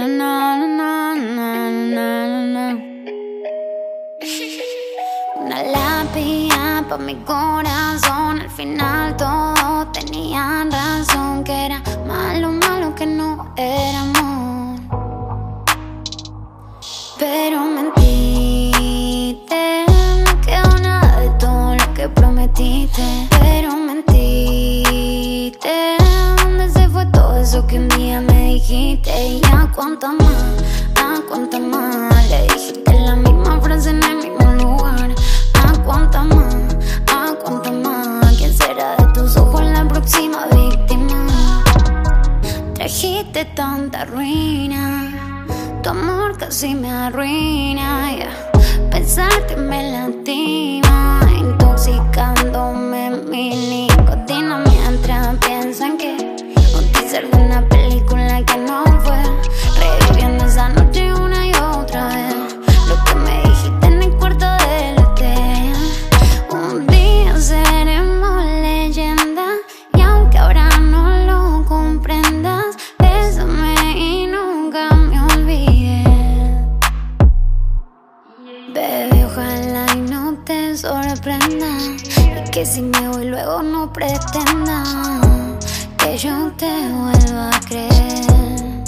Una lápida pa' mi corazón, al final todo tenían razón, que era malo, malo que eso que día me dijiste? Y a cuánto más, a cuánto más le dijiste la misma frase en el mismo lugar. A cuánto más, a cuánto más, ¿quién será de tus ojos la próxima víctima? Trajiste tanta ruina, tu amor casi me arruina. yeah. Pensarte me lastima, intoxicándome ojalá y no te sorprenda y que si me voy luego no pretenda que yo te vuelva a creer.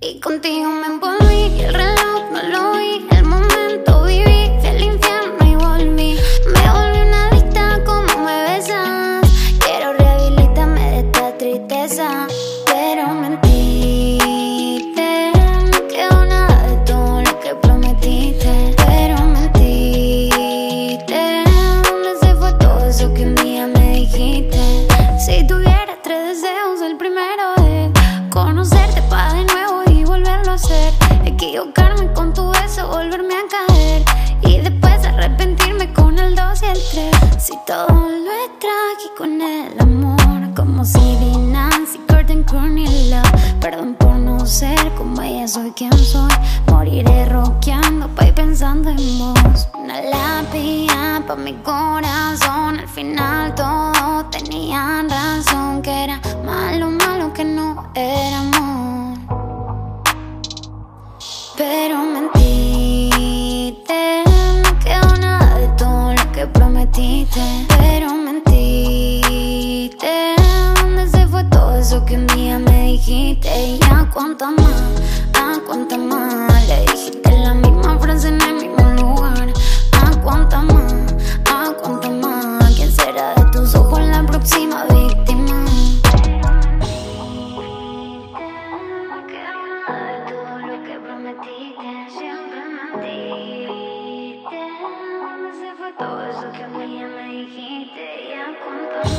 Y contigo me envolví que un día me dijiste? Si tuviera tres deseos, el primero es conocerte para de nuevo y volverlo a hacer. Equivocarme con tu beso, volverme a caer. Y después arrepentirme con el dos y el tres. Si todo lo es trágico en el amor, como si Nancy, Gordon, Courtney Love. Perdón por no ser como ella, soy quien soy. Moriré rockeando pa' ir pensando en vos. Pa' mi corazón. Al final todos tenían razón, que era malo, malo que no era amor. Pero mentiste, no quedó nada de todo lo que prometiste. Pero mentiste, ¿dónde se fue todo eso que un día me dijiste? Y a cuánto más, a cuánto más le dijiste la misma frase en el mismo lugar. A cuánto más, Doors look at me and make